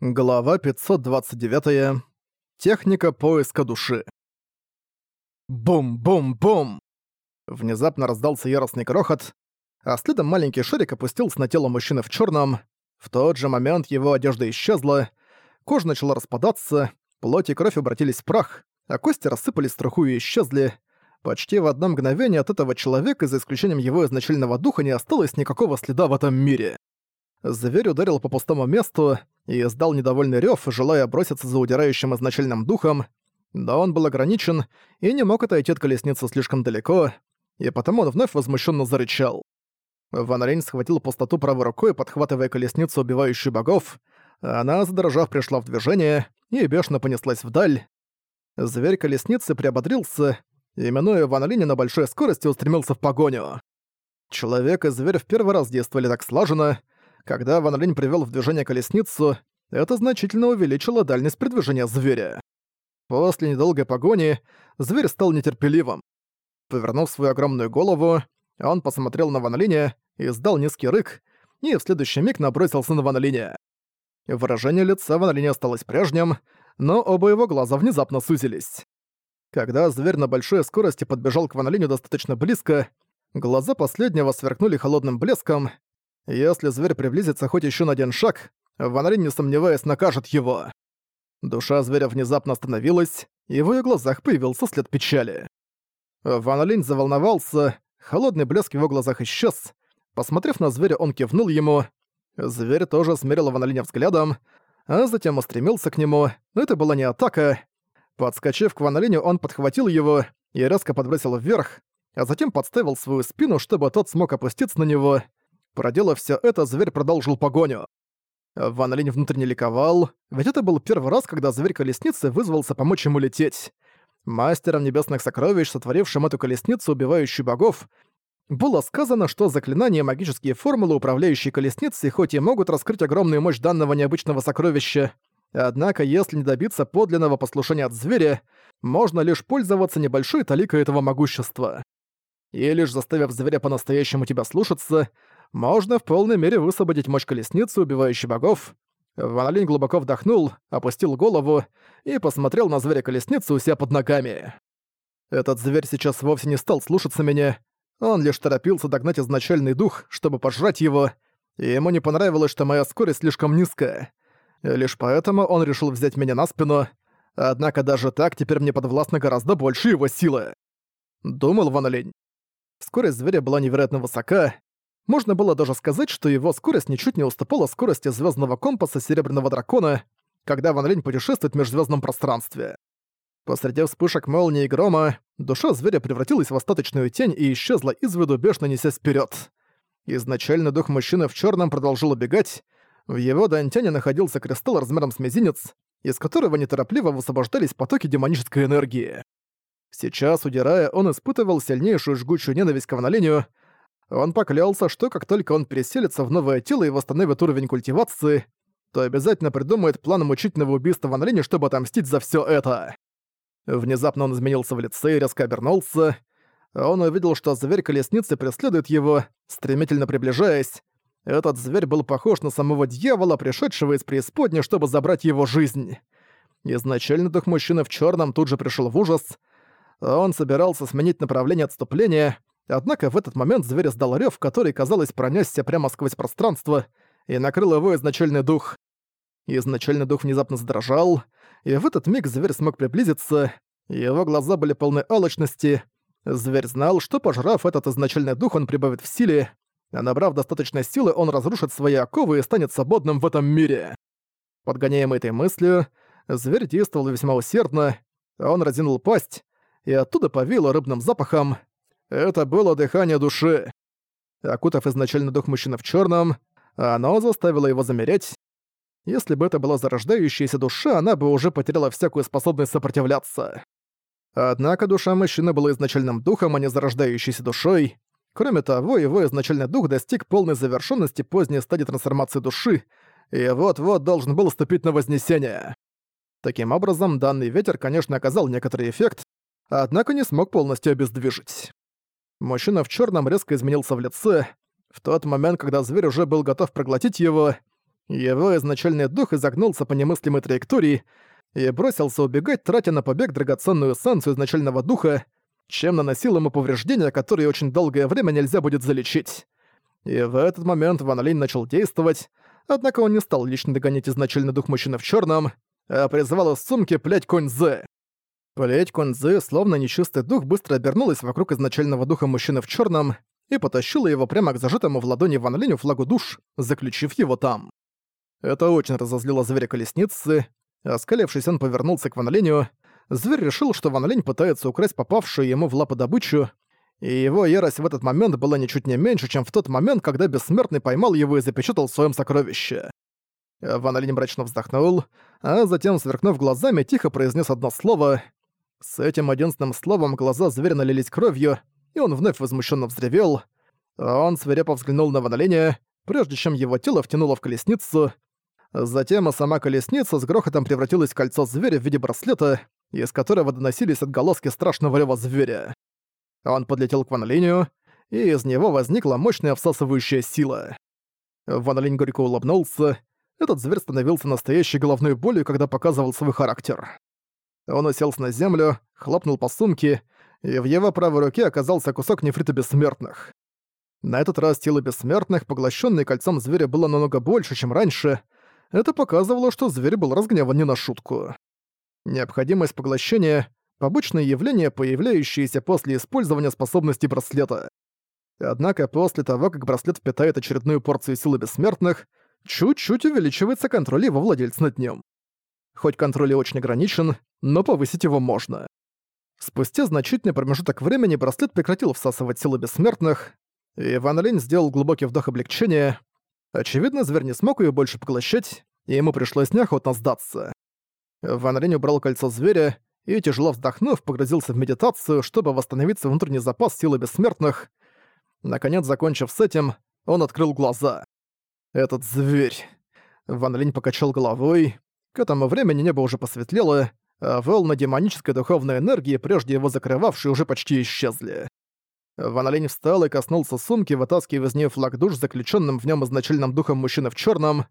Глава 529. Техника поиска души. Бум-бум-бум! Внезапно раздался яростный грохот, а следом маленький шарик опустился на тело мужчины в черном. В тот же момент его одежда исчезла, кожа начала распадаться, плоть и кровь обратились в прах, а кости рассыпались в труху и исчезли. Почти в одно мгновение от этого человека, за исключением его изначального духа, не осталось никакого следа в этом мире. Зверь ударил по пустому месту и издал недовольный рёв, желая броситься за удирающим изначальным духом, но он был ограничен и не мог отойти от колесницы слишком далеко, и потому он вновь возмущенно зарычал. Ван Рейн схватил пустоту правой рукой, подхватывая колесницу, убивающую богов. Она, задрожав, пришла в движение и бешено понеслась вдаль. Зверь колесницы приободрился и, минуя Ван Линя на большой скорости, устремился в погоню. Человек и зверь в первый раз действовали так слаженно — когда Ван Линь привёл в движение колесницу, это значительно увеличило дальность передвижения зверя. После недолгой погони зверь стал нетерпеливым. Повернув свою огромную голову, он посмотрел на Ван Линя, издал низкий рык и в следующий миг набросился на Ван Линя. Выражение лица Ван Линя осталось прежним, но оба его глаза внезапно сузились. Когда зверь на большой скорости подбежал к Ван Линю достаточно близко, глаза последнего сверкнули холодным блеском, если зверь приблизится хоть еще на один шаг, Ван Рин, не сомневаясь, накажет его. Душа зверя внезапно остановилась, и в её глазах появился след печали. Ван Линь заволновался, холодный блеск в его глазах исчез. Посмотрев на зверя, он кивнул ему. Зверь тоже смерил Ван Линя взглядом, а затем устремился к нему. Это была не атака. Подскочив к Ван Линю, он подхватил его и резко подбросил вверх, а затем подставил свою спину, чтобы тот смог опуститься на него. Проделав все это, зверь продолжил погоню. Ван Линь внутренне ликовал, ведь это был первый раз, когда зверь-колесницы вызвался помочь ему лететь. Мастером небесных сокровищ, сотворившим эту колесницу, убивающую богов, было сказано, что заклинания и магические формулы, управляющие колесницей, хоть и могут раскрыть огромную мощь данного необычного сокровища, однако если не добиться подлинного послушания от зверя, можно лишь пользоваться небольшой таликой этого могущества. И лишь заставив зверя по-настоящему тебя слушаться, можно в полной мере высвободить мощь колесницы, убивающей богов. Ван глубоко вдохнул, опустил голову и посмотрел на зверя-колесницу у себя под ногами. Этот зверь сейчас вовсе не стал слушаться меня. Он лишь торопился догнать изначальный дух, чтобы пожрать его, и ему не понравилось, что моя скорость слишком низкая. Лишь поэтому он решил взять меня на спину, однако даже так теперь мне подвластно гораздо больше его силы. Думал Ван Линь. Скорость зверя была невероятно высока, можно было даже сказать, что его скорость ничуть не уступала скорости звездного компаса Серебряного Дракона, когда Ван Линь путешествует в межзвездном пространстве. Посреди вспышек молнии и грома, душа зверя превратилась в остаточную тень и исчезла из виду, бешено несясь вперед. Изначально дух мужчины в черном продолжил убегать. В его дантяне находился кристалл размером с мизинец, из которого неторопливо высвобождались потоки демонической энергии. Сейчас, удирая, он испытывал сильнейшую жгучую ненависть к Ванолению, он поклялся, что как только он переселится в новое тело и восстановит уровень культивации, то обязательно придумает план мучительного убийства Ван Линя, чтобы отомстить за все это. Внезапно он изменился в лице и резко обернулся. Он увидел, что зверь колесницы преследует его, стремительно приближаясь. Этот зверь был похож на самого дьявола, пришедшего из преисподней, чтобы забрать его жизнь. Изначально дух мужчины в черном тут же пришел в ужас. Он собирался сменить направление отступления, Однако в этот момент зверь издал рёв, который, казалось, пронёсся прямо сквозь пространство и накрыл его изначальный дух. Изначальный дух внезапно задрожал, и в этот миг зверь смог приблизиться, его глаза были полны алчности. Зверь знал, что, пожрав этот изначальный дух, он прибавит в силе, а набрав достаточной силы, он разрушит свои оковы и станет свободным в этом мире. Подгоняемый этой мыслью, зверь действовал весьма усердно, он разинул пасть, и оттуда повеяло рыбным запахом, это было дыхание души. Окутав изначально дух мужчины в черном, оно заставило его замереть. Если бы это была зарождающаяся душа, она бы уже потеряла всякую способность сопротивляться. Однако душа мужчины была изначальным духом, а не зарождающейся душой. Кроме того, его изначальный дух достиг полной завершенности поздней стадии трансформации души, и вот-вот должен был ступить на Вознесение. Таким образом, данный ветер, конечно, оказал некоторый эффект, однако не смог полностью обездвижить. Мужчина в черном резко изменился в лице. В тот момент, когда зверь уже был готов проглотить его, Его изначальный дух изогнулся по немыслимой траектории и бросился убегать, тратя на побег драгоценную эссенцию изначального духа, чем наносил ему повреждения, которые очень долгое время нельзя будет залечить. И в этот момент Ван Линь начал действовать, однако он не стал лично догонять изначальный дух мужчины в черном, а призывал из сумки плеть коньзы. Плеть коньзы, словно нечистый дух, быстро обернулась вокруг изначального духа мужчины в черном и потащила его прямо к зажатому в ладони Ван Линю флагу душ, заключив его там. Это очень разозлило зверя колесницы. Оскалившись, он повернулся к Ван Линю. Зверь решил, что Ван Линь пытается украсть попавшую ему в лапы добычу, и его ярость в этот момент была ничуть не меньше, чем в тот момент, когда Бессмертный поймал его и запечатал в своем сокровище. Ван Линь мрачно вздохнул, а затем, сверкнув глазами, тихо произнес одно слово. С этим единственным словом глаза зверя налились кровью, и он вновь возмущенно взревел. Он свирепо взглянул на Ван Линя, прежде чем его тело втянуло в колесницу. Затем сама колесница с грохотом превратилась в кольцо зверя в виде браслета, из которого доносились отголоски страшного рёва зверя. Он подлетел к Ван Линю, и из него возникла мощная всасывающая сила. Ван Линь горько улыбнулся. Этот зверь становился настоящей головной болью, когда показывал свой характер. Он уселся на землю, хлопнул по сумке, и в его правой руке оказался кусок нефрита бессмертных. На этот раз тело бессмертных, поглощенное кольцом зверя, было намного больше, чем раньше. Это показывало, что зверь был разгневан не на шутку. Необходимость поглощения — побочное явление, появляющееся после использования способности браслета. Однако после того, как браслет впитает очередную порцию силы бессмертных, чуть-чуть увеличивается контроль его владельца над ним. Хоть контроль и очень ограничен, но повысить его можно. Спустя значительный промежуток времени браслет прекратил всасывать силы бессмертных, и Ван Линь сделал глубокий вдох облегчения. Очевидно, зверь не смог ее больше поглощать, и ему пришлось неохотно сдаться. Ван Линь убрал кольцо зверя и, тяжело вздохнув, погрузился в медитацию, чтобы восстановить свой внутренний запас силы бессмертных. Наконец, закончив с этим, он открыл глаза. «Этот зверь...» Ван Линь покачал головой. К этому времени небо уже посветлело, а волны демонической духовной энергии, прежде его закрывавшие, уже почти исчезли. Ван Линь встал и коснулся сумки, вытаскивая из нее флаг душ, заключенным в нем изначальным духом мужчины в черном.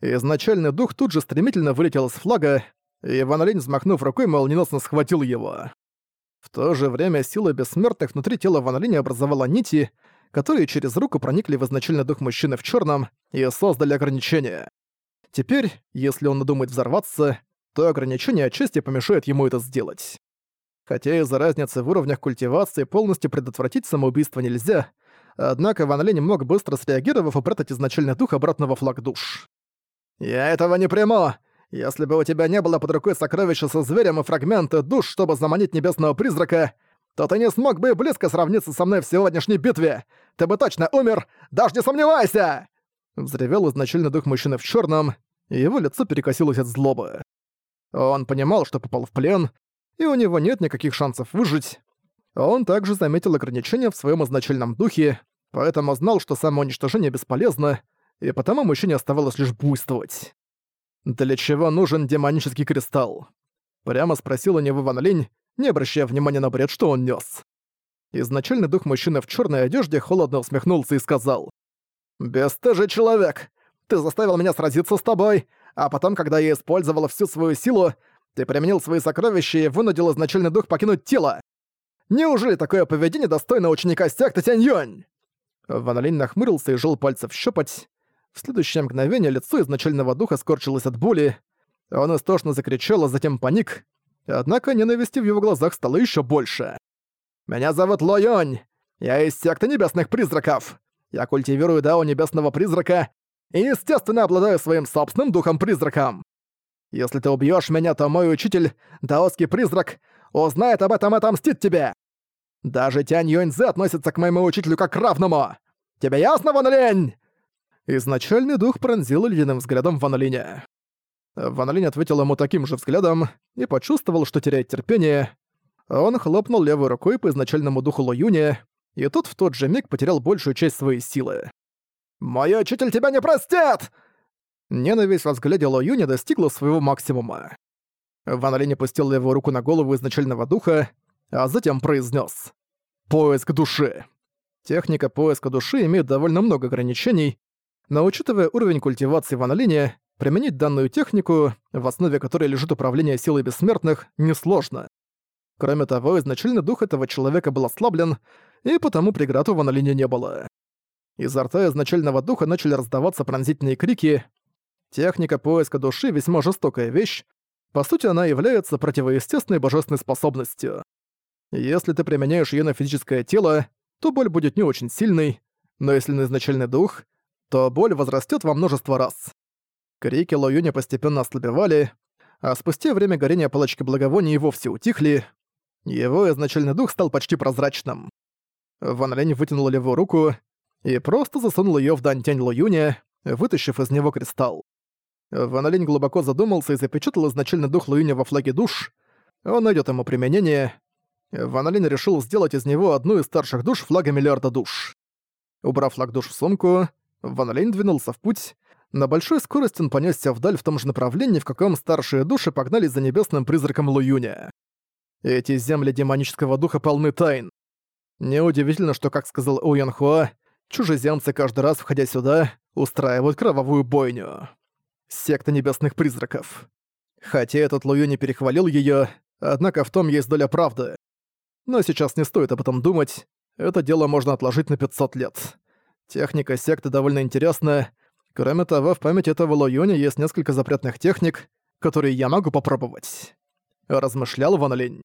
Изначальный дух тут же стремительно вылетел из флага, и Ван Линь, взмахнув рукой, молниеносно схватил его. В то же время сила бессмертных внутри тела Ван образовала нити, которые через руку проникли в изначальный дух мужчины в черном и создали ограничения. Теперь, если он надумает взорваться, то ограничения отчасти помешают ему это сделать. Хотя из-за разницы в уровнях культивации полностью предотвратить самоубийство нельзя, однако Ван Линь мог быстро среагировав упрятать изначальный дух обратно во флаг душ. «Я этого не приму! Если бы у тебя не было под рукой сокровища со зверем и фрагменты душ, чтобы заманить небесного призрака, то ты не смог бы близко сравниться со мной в сегодняшней битве! Ты бы точно умер, даже не сомневайся!» Взревел изначально дух мужчины в черном, и его лицо перекосилось от злобы. Он понимал, что попал в плен, и у него нет никаких шансов выжить. Он также заметил ограничения в своем изначальном духе, поэтому знал, что самоуничтожение бесполезно, и потому мужчине оставалось лишь буйствовать. «Для чего нужен демонический кристалл?» Прямо спросил у него Ван Линь, не обращая внимания на бред, что он нес. Изначальный дух мужчины в черной одежде холодно усмехнулся и сказал. «Бесстыжий человек! Ты заставил меня сразиться с тобой, а потом, когда я использовала всю свою силу, ты применил свои сокровища и вынудил изначальный дух покинуть тело. Неужели такое поведение достойно ученика секты Тянь-Юнь?» Ван Линь нахмурился и жил пальцев щупать. В следующее мгновение лицо изначального духа скорчилось от боли. Он истошно закричал, а затем паник. Однако ненависти в его глазах стало еще больше. «Меня зовут Ло Йонь. Я из секты небесных призраков. Я культивирую дао небесного призрака и, естественно, обладаю своим собственным духом-призраком. Если ты убьешь меня, то мой учитель, даосский призрак, узнает об этом и отомстит тебе. Даже Тянь Юньзе относится к моему учителю как к равному. Тебе ясно, Ван Лень?» Изначальный дух пронзил ледяным взглядом Ван Линя. Ван Линь ответил ему таким же взглядом и почувствовал, что теряет терпение. Он хлопнул левой рукой по изначальному духу Ло Юня, и тот в тот же миг потерял большую часть своей силы. «Мой учитель тебя не простит!» Ненависть во взгляде Ло Юня достигла своего максимума. Ван Линь опустил левую руку на голову изначального духа, а затем произнес: «Поиск души». Техника поиска души имеет довольно много ограничений, Но учитывая уровень культивации Ван Линя, применить данную технику, в основе которой лежит управление силой бессмертных, несложно. Кроме того, изначальный дух этого человека был ослаблен, и потому преград у Ван Линя не было. Изо рта изначального духа начали раздаваться пронзительные крики. Техника поиска души — весьма жестокая вещь. По сути, она является противоестественной божественной способностью. Если ты применяешь её на физическое тело, то боль будет не очень сильной, но если на изначальный дух, то боль возрастет во множество раз. Крики Лоюня постепенно ослабевали, а спустя время горения палочки благовония и вовсе утихли. Его изначальный дух стал почти прозрачным. Ван Лень вытянул левую руку и просто засунул ее в дантянь Лоюня, вытащив из него кристалл. Ван Лень глубоко задумался и запечатал изначальный дух Лоюня во флаге душ. Он найдет ему применение. Ван Лень решил сделать из него одну из старших душ флага миллиарда душ. Убрав флаг душ в сумку, Ван Лень двинулся в путь. На большой скорости он понесся вдаль в том же направлении, в каком старшие души погнались за небесным призраком Луюня. Эти земли демонического духа полны тайн. Неудивительно, что, как сказал Уян Хуа, чужеземцы каждый раз, входя сюда, устраивают кровавую бойню. Секта небесных призраков. Хотя этот Лую не перехвалил её, однако в том есть доля правды. Но сейчас не стоит об этом думать, это дело можно отложить на 500 лет. Техника секты довольно интересная. Кроме того, в памяти этого Лоюня есть несколько запретных техник, которые я могу попробовать. Размышлял Ван Линь.